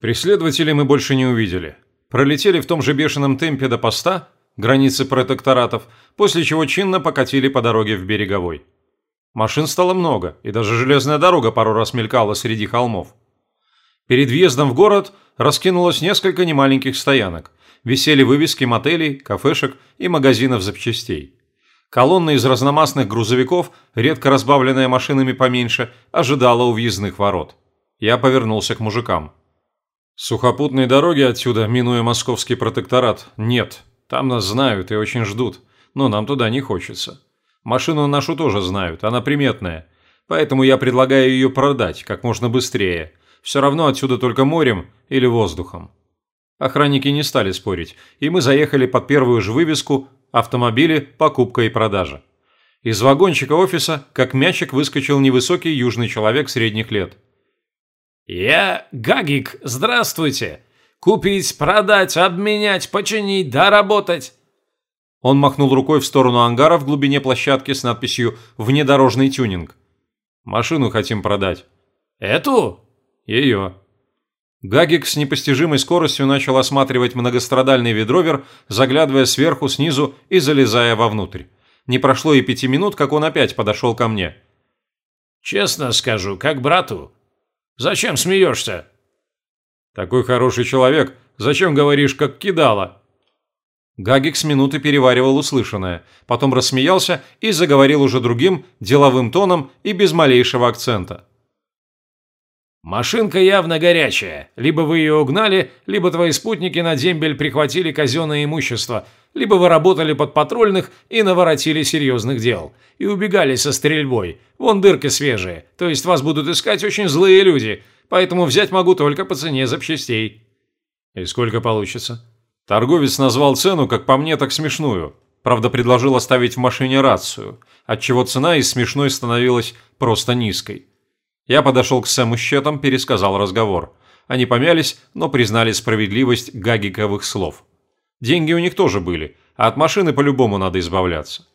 Преследователей мы больше не увидели. Пролетели в том же бешеном темпе до поста, границы протекторатов, после чего чинно покатили по дороге в береговой. Машин стало много, и даже железная дорога пару раз мелькала среди холмов. Перед въездом в город раскинулось несколько немаленьких стоянок. Висели вывески мотелей, кафешек и магазинов запчастей. Колонна из разномастных грузовиков, редко разбавленная машинами поменьше, ожидала у въездных ворот. Я повернулся к мужикам. Сухопутной дороги отсюда, минуя московский протекторат, нет. Там нас знают и очень ждут, но нам туда не хочется. Машину нашу тоже знают, она приметная. Поэтому я предлагаю ее продать как можно быстрее. Все равно отсюда только морем или воздухом. Охранники не стали спорить, и мы заехали под первую же вывеску «Автомобили, покупка и продажа». Из вагончика офиса, как мячик, выскочил невысокий южный человек средних лет. «Я Гагик, здравствуйте! Купить, продать, обменять, починить, доработать!» Он махнул рукой в сторону ангара в глубине площадки с надписью «Внедорожный тюнинг». «Машину хотим продать». «Эту?» «Ее». Гагик с непостижимой скоростью начал осматривать многострадальный ведровер, заглядывая сверху, снизу и залезая вовнутрь. Не прошло и пяти минут, как он опять подошел ко мне. «Честно скажу, как брату. Зачем смеешься?» «Такой хороший человек. Зачем говоришь, как кидала?» Гагик с минуты переваривал услышанное, потом рассмеялся и заговорил уже другим, деловым тоном и без малейшего акцента. Машинка явно горячая. Либо вы ее угнали, либо твои спутники на дембель прихватили казенное имущество, либо вы работали под патрульных и наворотили серьезных дел. И убегали со стрельбой. Вон дырки свежие. То есть вас будут искать очень злые люди. Поэтому взять могу только по цене запчастей. И сколько получится? Торговец назвал цену, как по мне, так смешную. Правда, предложил оставить в машине рацию, отчего цена из смешной становилась просто низкой. Я подошел к Сэму Щетам, пересказал разговор. Они помялись, но признали справедливость гагиковых слов. Деньги у них тоже были, а от машины по-любому надо избавляться.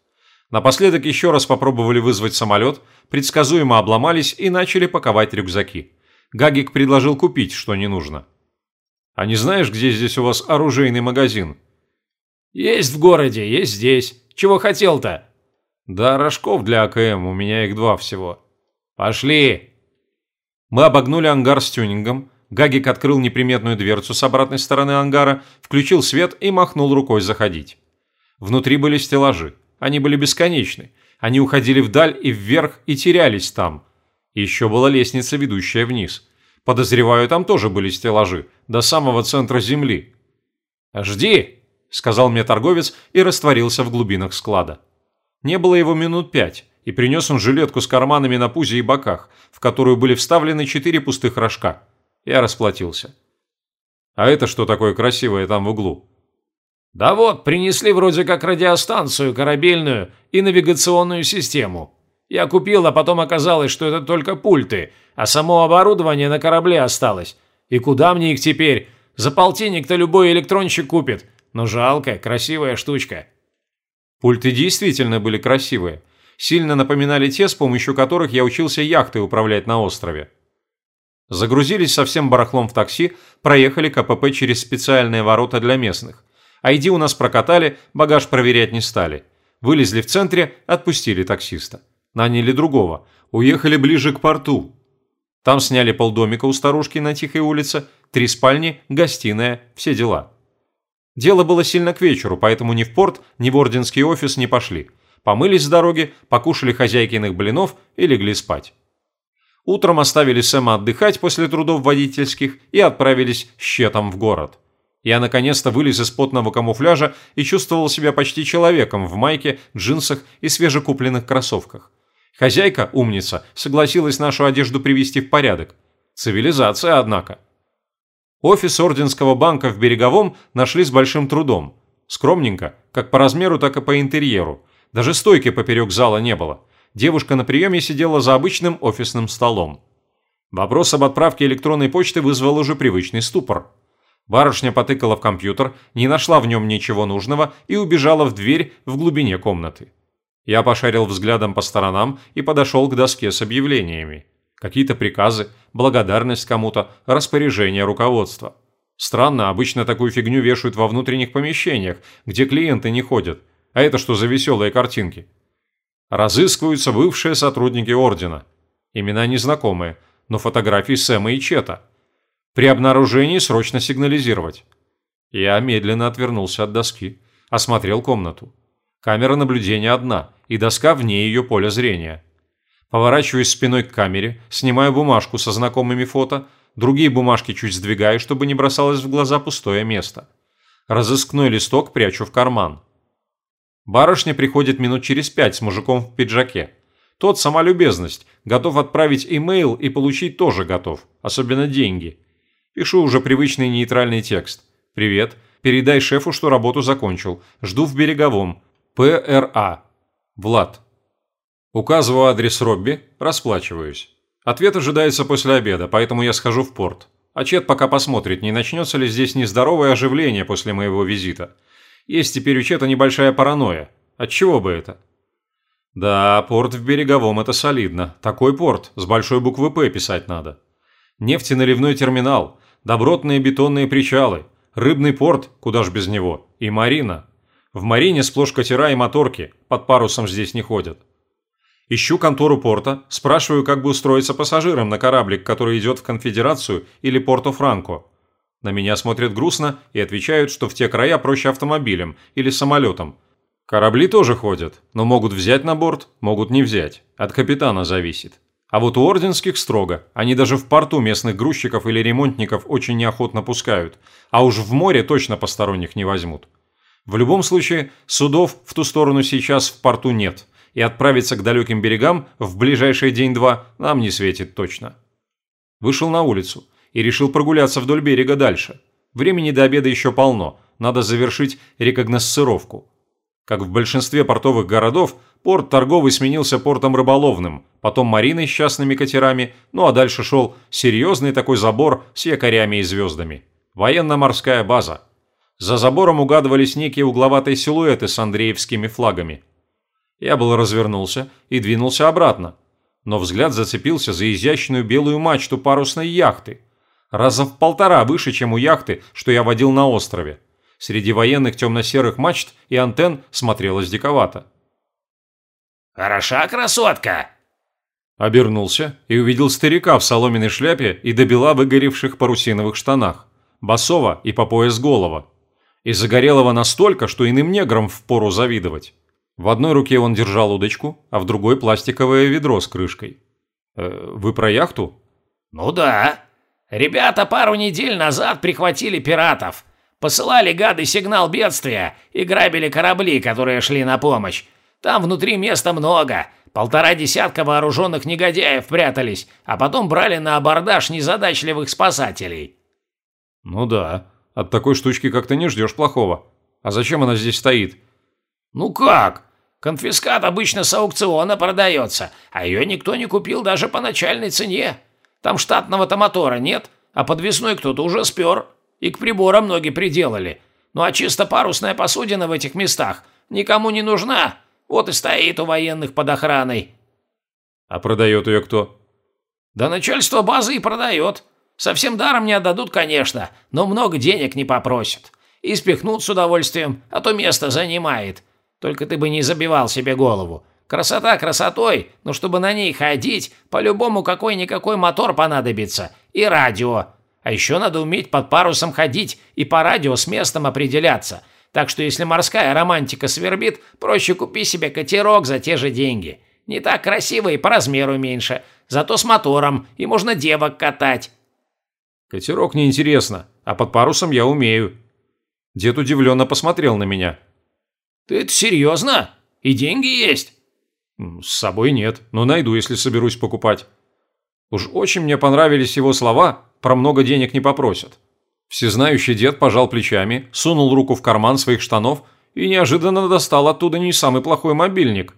Напоследок еще раз попробовали вызвать самолет, предсказуемо обломались и начали паковать рюкзаки. Гагик предложил купить, что не нужно. «А не знаешь, где здесь у вас оружейный магазин?» «Есть в городе, есть здесь. Чего хотел-то?» «Да, рожков для АКМ, у меня их два всего». «Пошли!» Мы обогнули ангар с тюнингом. Гагик открыл неприметную дверцу с обратной стороны ангара, включил свет и махнул рукой заходить. Внутри были стеллажи. Они были бесконечны. Они уходили вдаль и вверх и терялись там. Еще была лестница, ведущая вниз. Подозреваю, там тоже были стеллажи, до самого центра земли. «Жди!» – сказал мне торговец и растворился в глубинах склада. Не было его минут пять и принес он жилетку с карманами на пузе и боках, в которую были вставлены четыре пустых рожка. Я расплатился. «А это что такое красивое там в углу?» «Да вот, принесли вроде как радиостанцию, корабельную и навигационную систему. Я купил, а потом оказалось, что это только пульты, а само оборудование на корабле осталось. И куда мне их теперь? За полтинник-то любой электронщик купит. Но жалко, красивая штучка». Пульты действительно были красивые – сильно напоминали те, с помощью которых я учился яхтой управлять на острове. Загрузились со всем барахлом в такси, проехали КПП через специальные ворота для местных. ID у нас прокатали, багаж проверять не стали. Вылезли в центре, отпустили таксиста. Наняли другого, уехали ближе к порту. Там сняли полдомика у старушки на тихой улице, три спальни, гостиная, все дела. Дело было сильно к вечеру, поэтому ни в порт, ни в орденский офис не пошли – помылись с дороги, покушали хозяйкиных блинов и легли спать. Утром оставили Сэма отдыхать после трудов водительских и отправились щетом в город. Я наконец-то вылез из потного камуфляжа и чувствовал себя почти человеком в майке, джинсах и свежекупленных кроссовках. Хозяйка, умница, согласилась нашу одежду привести в порядок. Цивилизация, однако. Офис Орденского банка в Береговом нашли с большим трудом. Скромненько, как по размеру, так и по интерьеру – даже стойки поперек зала не было. Девушка на приеме сидела за обычным офисным столом. Вопрос об отправке электронной почты вызвал уже привычный ступор. Барышня потыкала в компьютер, не нашла в нем ничего нужного и убежала в дверь в глубине комнаты. Я пошарил взглядом по сторонам и подошел к доске с объявлениями. Какие-то приказы, благодарность кому-то, распоряжение руководства. Странно, обычно такую фигню вешают во внутренних помещениях, где клиенты не ходят. А это что за веселые картинки? Разыскиваются бывшие сотрудники Ордена. Имена незнакомые, но фотографии Сэма и Чета. При обнаружении срочно сигнализировать. Я медленно отвернулся от доски, осмотрел комнату. Камера наблюдения одна, и доска вне ее поля зрения. Поворачиваюсь спиной к камере, снимаю бумажку со знакомыми фото, другие бумажки чуть сдвигаю, чтобы не бросалось в глаза пустое место. Разыскной листок прячу в карман. Барышня приходит минут через пять с мужиком в пиджаке. Тот сама любезность, готов отправить имейл и получить тоже готов, особенно деньги. Пишу уже привычный нейтральный текст. «Привет. Передай шефу, что работу закончил. Жду в Береговом. ПРА. Влад». Указываю адрес Робби, расплачиваюсь. Ответ ожидается после обеда, поэтому я схожу в порт. А Чет пока посмотрит, не начнется ли здесь нездоровое оживление после моего визита. Есть теперь у Чета небольшая паранойя. Отчего бы это? Да, порт в Береговом – это солидно. Такой порт, с большой буквы «П» писать надо. Нефтеналивной терминал, добротные бетонные причалы, рыбный порт, куда ж без него, и марина. В марине сплошь катера и моторки, под парусом здесь не ходят. Ищу контору порта, спрашиваю, как бы устроиться пассажирам на кораблик, который идет в Конфедерацию или Порто-Франко. На меня смотрят грустно и отвечают, что в те края проще автомобилем или самолетом. Корабли тоже ходят, но могут взять на борт, могут не взять. От капитана зависит. А вот у орденских строго. Они даже в порту местных грузчиков или ремонтников очень неохотно пускают. А уж в море точно посторонних не возьмут. В любом случае, судов в ту сторону сейчас в порту нет – и отправиться к далеким берегам в ближайший день-два нам не светит точно. Вышел на улицу и решил прогуляться вдоль берега дальше. Времени до обеда еще полно, надо завершить рекогносцировку. Как в большинстве портовых городов, порт торговый сменился портом рыболовным, потом мариной с частными катерами, ну а дальше шел серьезный такой забор с якорями и звездами. Военно-морская база. За забором угадывались некие угловатые силуэты с андреевскими флагами – я был развернулся и двинулся обратно, но взгляд зацепился за изящную белую мачту парусной яхты. Раза в полтора выше, чем у яхты, что я водил на острове. Среди военных темно-серых мачт и антенн смотрелось диковато. «Хороша красотка!» Обернулся и увидел старика в соломенной шляпе и добела выгоревших парусиновых штанах, басова и по пояс голова. И загорелого настолько, что иным неграм впору завидовать. В одной руке он держал удочку, а в другой пластиковое ведро с крышкой. Э, «Вы про яхту?» «Ну да. Ребята пару недель назад прихватили пиратов. Посылали гады сигнал бедствия и грабили корабли, которые шли на помощь. Там внутри места много. Полтора десятка вооруженных негодяев прятались, а потом брали на абордаж незадачливых спасателей». «Ну да. От такой штучки как-то не ждешь плохого. А зачем она здесь стоит?» «Ну как? Конфискат обычно с аукциона продается, а ее никто не купил даже по начальной цене. Там штатного-то мотора нет, а подвесной кто-то уже спер. И к приборам ноги приделали. Ну а чисто парусная посудина в этих местах никому не нужна. Вот и стоит у военных под охраной». «А продает ее кто?» «Да начальство базы и продает. Совсем даром не отдадут, конечно, но много денег не попросят. И спихнут с удовольствием, а то место занимает. Только ты бы не забивал себе голову. Красота красотой, но чтобы на ней ходить, по-любому какой-никакой мотор понадобится. И радио. А еще надо уметь под парусом ходить и по радио с местом определяться. Так что если морская романтика свербит, проще купи себе катерок за те же деньги. Не так красиво и по размеру меньше. Зато с мотором, и можно девок катать. Катерок неинтересно, а под парусом я умею. Дед удивленно посмотрел на меня. «Ты это серьезно? И деньги есть?» «С собой нет, но найду, если соберусь покупать». Уж очень мне понравились его слова «про много денег не попросят». Всезнающий дед пожал плечами, сунул руку в карман своих штанов и неожиданно достал оттуда не самый плохой мобильник.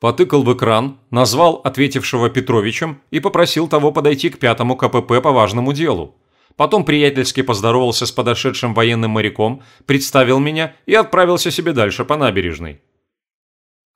Потыкал в экран, назвал ответившего Петровичем и попросил того подойти к пятому КПП по важному делу потом приятельски поздоровался с подошедшим военным моряком, представил меня и отправился себе дальше по набережной.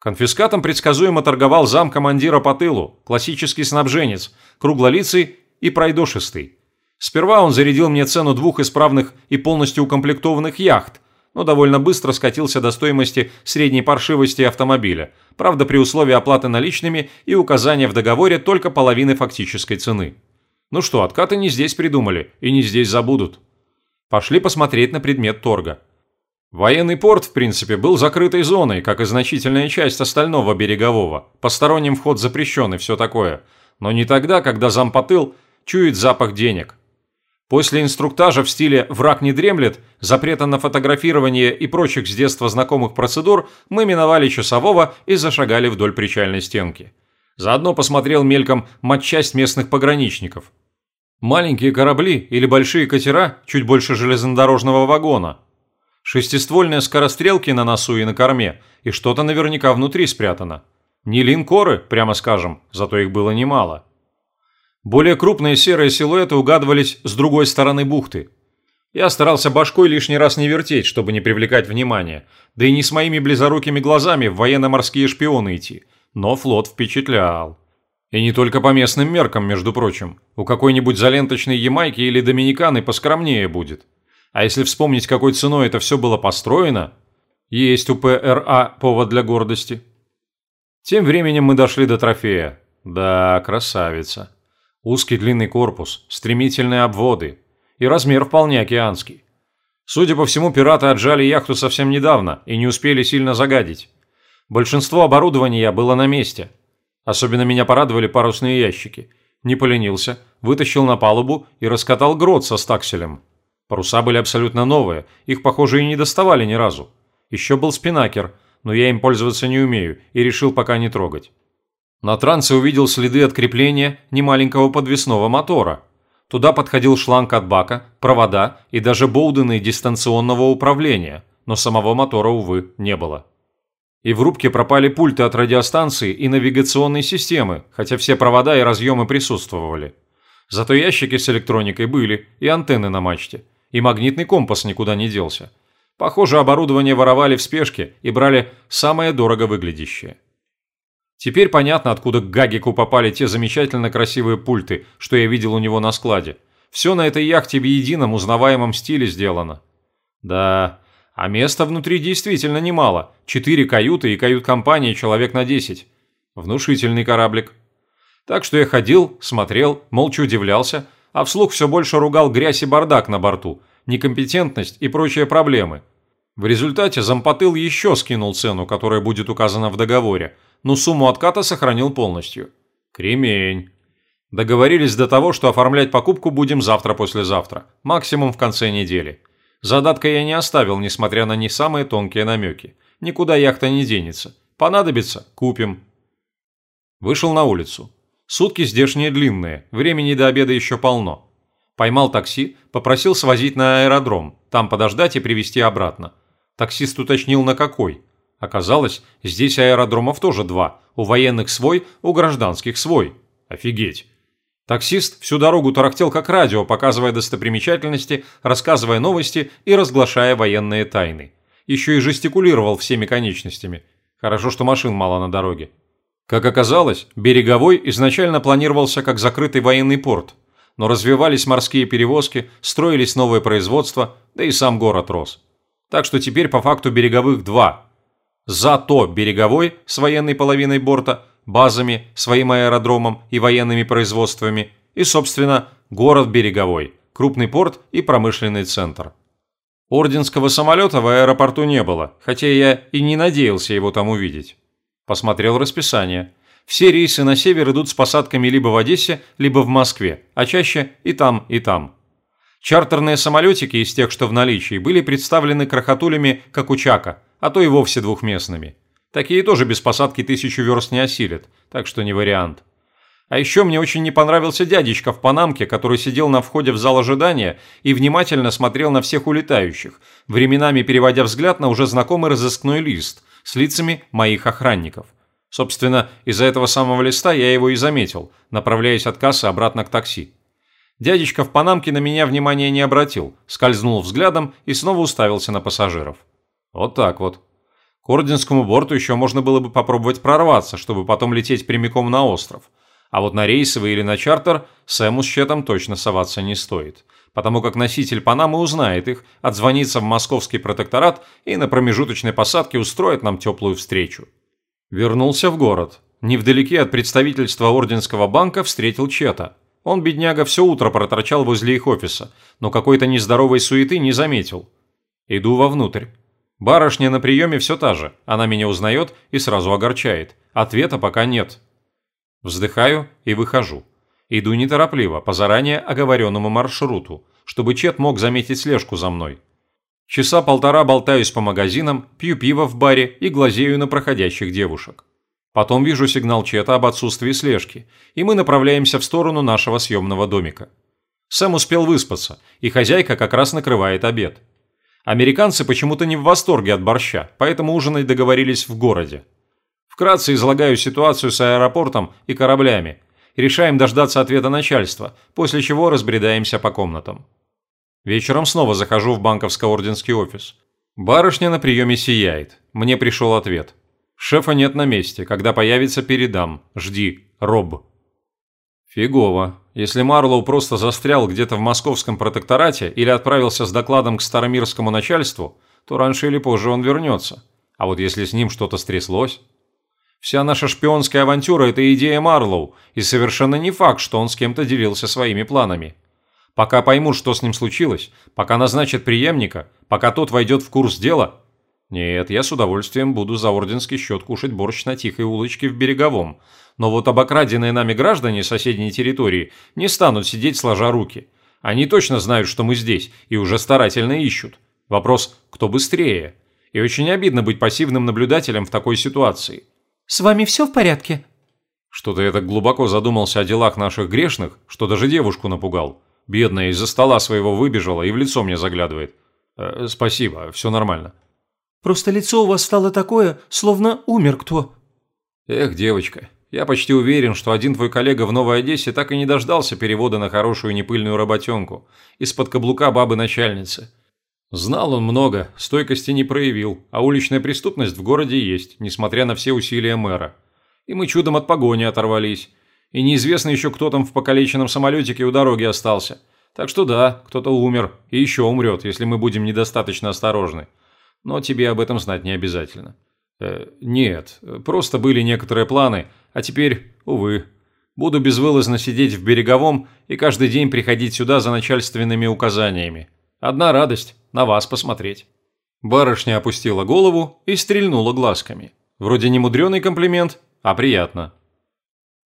Конфискатом предсказуемо торговал зам командира по тылу, классический снабженец, круглолицый и пройдошистый. Сперва он зарядил мне цену двух исправных и полностью укомплектованных яхт, но довольно быстро скатился до стоимости средней паршивости автомобиля, правда при условии оплаты наличными и указания в договоре только половины фактической цены. Ну что, откаты не здесь придумали и не здесь забудут. Пошли посмотреть на предмет торга. Военный порт, в принципе, был закрытой зоной, как и значительная часть остального берегового. Посторонним вход запрещен и все такое. Но не тогда, когда зампотыл чует запах денег. После инструктажа в стиле «враг не дремлет», запрета на фотографирование и прочих с детства знакомых процедур, мы миновали часового и зашагали вдоль причальной стенки. Заодно посмотрел мельком матчасть местных пограничников. Маленькие корабли или большие катера, чуть больше железнодорожного вагона – Шестиствольные скорострелки на носу и на корме, и что-то наверняка внутри спрятано. Не линкоры, прямо скажем, зато их было немало. Более крупные серые силуэты угадывались с другой стороны бухты. Я старался башкой лишний раз не вертеть, чтобы не привлекать внимания, да и не с моими близорукими глазами в военно-морские шпионы идти. Но флот впечатлял. И не только по местным меркам, между прочим. У какой-нибудь заленточной Ямайки или Доминиканы поскромнее будет. А если вспомнить, какой ценой это все было построено, есть у ПРА повод для гордости. Тем временем мы дошли до трофея. Да, красавица. Узкий длинный корпус, стремительные обводы. И размер вполне океанский. Судя по всему, пираты отжали яхту совсем недавно и не успели сильно загадить. Большинство оборудования было на месте. Особенно меня порадовали парусные ящики. Не поленился, вытащил на палубу и раскатал грот со стакселем. Паруса были абсолютно новые, их, похоже, и не доставали ни разу. Еще был спинакер, но я им пользоваться не умею и решил пока не трогать. На трансе увидел следы от крепления немаленького подвесного мотора. Туда подходил шланг от бака, провода и даже боудены дистанционного управления, но самого мотора, увы, не было. И в рубке пропали пульты от радиостанции и навигационной системы, хотя все провода и разъемы присутствовали. Зато ящики с электроникой были и антенны на мачте – и магнитный компас никуда не делся. Похоже, оборудование воровали в спешке и брали самое дорого выглядящее. Теперь понятно, откуда к Гагику попали те замечательно красивые пульты, что я видел у него на складе. Все на этой яхте в едином узнаваемом стиле сделано. Да, а места внутри действительно немало. Четыре каюты и кают-компания человек на десять. Внушительный кораблик. Так что я ходил, смотрел, молча удивлялся, а вслух все больше ругал грязь и бардак на борту, некомпетентность и прочие проблемы. В результате зампотыл еще скинул цену, которая будет указана в договоре, но сумму отката сохранил полностью. Кремень. Договорились до того, что оформлять покупку будем завтра-послезавтра, максимум в конце недели. Задатка я не оставил, несмотря на не самые тонкие намеки. Никуда яхта не денется. Понадобится – купим. Вышел на улицу. Сутки здешние длинные, времени до обеда еще полно. Поймал такси, попросил свозить на аэродром, там подождать и привезти обратно. Таксист уточнил на какой. Оказалось, здесь аэродромов тоже два. У военных свой, у гражданских свой. Офигеть. Таксист всю дорогу тарахтел как радио, показывая достопримечательности, рассказывая новости и разглашая военные тайны. Еще и жестикулировал всеми конечностями. Хорошо, что машин мало на дороге. Как оказалось, Береговой изначально планировался как закрытый военный порт, но развивались морские перевозки, строились новые производства, да и сам город рос. Так что теперь по факту Береговых два. Зато Береговой с военной половиной борта, базами, своим аэродромом и военными производствами, и, собственно, город Береговой, крупный порт и промышленный центр. Орденского самолета в аэропорту не было, хотя я и не надеялся его там увидеть. Посмотрел расписание. Все рейсы на север идут с посадками либо в Одессе, либо в Москве, а чаще и там, и там. Чартерные самолетики из тех, что в наличии, были представлены крохотулями, как у Чака, а то и вовсе двухместными. Такие тоже без посадки тысячу верст не осилят, так что не вариант. А еще мне очень не понравился дядечка в Панамке, который сидел на входе в зал ожидания и внимательно смотрел на всех улетающих, временами переводя взгляд на уже знакомый разыскной лист – с лицами моих охранников. Собственно, из-за этого самого листа я его и заметил, направляясь от кассы обратно к такси. Дядечка в панамке на меня внимания не обратил, скользнул взглядом и снова уставился на пассажиров. Вот так вот. К Орденскому борту еще можно было бы попробовать прорваться, чтобы потом лететь прямиком на остров. А вот на рейсовый или на чартер Сэму с Четом точно соваться не стоит, потому как носитель Панамы узнает их, отзвонится в московский протекторат и на промежуточной посадке устроит нам теплую встречу. Вернулся в город. Невдалеке от представительства Орденского банка встретил Чета. Он, бедняга, все утро проторчал возле их офиса, но какой-то нездоровой суеты не заметил. Иду вовнутрь. Барышня на приеме все та же, она меня узнает и сразу огорчает. Ответа пока нет. Вздыхаю и выхожу. Иду неторопливо, по заранее оговоренному маршруту, чтобы Чет мог заметить слежку за мной. Часа полтора болтаюсь по магазинам, пью пиво в баре и глазею на проходящих девушек. Потом вижу сигнал Чета об отсутствии слежки, и мы направляемся в сторону нашего съемного домика. Сэм успел выспаться, и хозяйка как раз накрывает обед. Американцы почему-то не в восторге от борща, поэтому ужинать договорились в городе. Вкратце излагаю ситуацию с аэропортом и кораблями. Решаем дождаться ответа начальства, после чего разбредаемся по комнатам. Вечером снова захожу в банковско-орденский офис. Барышня на приеме сияет. Мне пришел ответ. Шефа нет на месте. Когда появится, передам. Жди. Роб. Фигово. Если Марлоу просто застрял где-то в московском протекторате или отправился с докладом к старомирскому начальству, то раньше или позже он вернется. А вот если с ним что-то стряслось... Вся наша шпионская авантюра – это идея Марлоу, и совершенно не факт, что он с кем-то делился своими планами. Пока поймут, что с ним случилось, пока назначат преемника, пока тот войдет в курс дела... Нет, я с удовольствием буду за орденский счет кушать борщ на тихой улочке в Береговом, но вот обокраденные нами граждане соседней территории не станут сидеть сложа руки. Они точно знают, что мы здесь, и уже старательно ищут. Вопрос, кто быстрее? И очень обидно быть пассивным наблюдателем в такой ситуации. «С вами все в порядке?» Что-то я так глубоко задумался о делах наших грешных, что даже девушку напугал. Бедная из-за стола своего выбежала и в лицо мне заглядывает. Э, спасибо, все нормально. Просто лицо у вас стало такое, словно умер кто. Эх, девочка, я почти уверен, что один твой коллега в Новой Одессе так и не дождался перевода на хорошую непыльную работенку из-под каблука бабы-начальницы. Знал он много, стойкости не проявил, а уличная преступность в городе есть, несмотря на все усилия мэра. И мы чудом от погони оторвались. И неизвестно еще, кто там в покалеченном самолетике у дороги остался. Так что да, кто-то умер и еще умрет, если мы будем недостаточно осторожны. Но тебе об этом знать не обязательно. Э, нет, просто были некоторые планы – а теперь, увы, буду безвылазно сидеть в береговом и каждый день приходить сюда за начальственными указаниями. Одна радость – на вас посмотреть». Барышня опустила голову и стрельнула глазками. Вроде не мудреный комплимент, а приятно.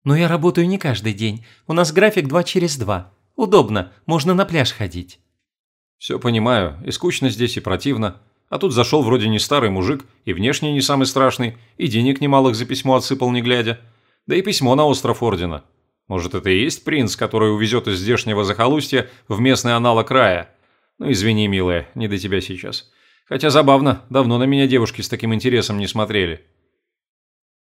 «Но я работаю не каждый день. У нас график два через два. Удобно, можно на пляж ходить». «Все понимаю, и скучно здесь, и противно. А тут зашел вроде не старый мужик, и внешне не самый страшный, и денег немалых за письмо отсыпал не глядя. Да и письмо на остров Ордена. Может, это и есть принц, который увезет из здешнего захолустья в местный аналог рая? Ну, извини, милая, не до тебя сейчас. Хотя забавно, давно на меня девушки с таким интересом не смотрели.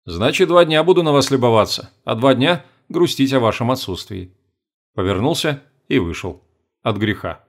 Значит, два дня буду на вас любоваться, а два дня грустить о вашем отсутствии. Повернулся и вышел. От греха.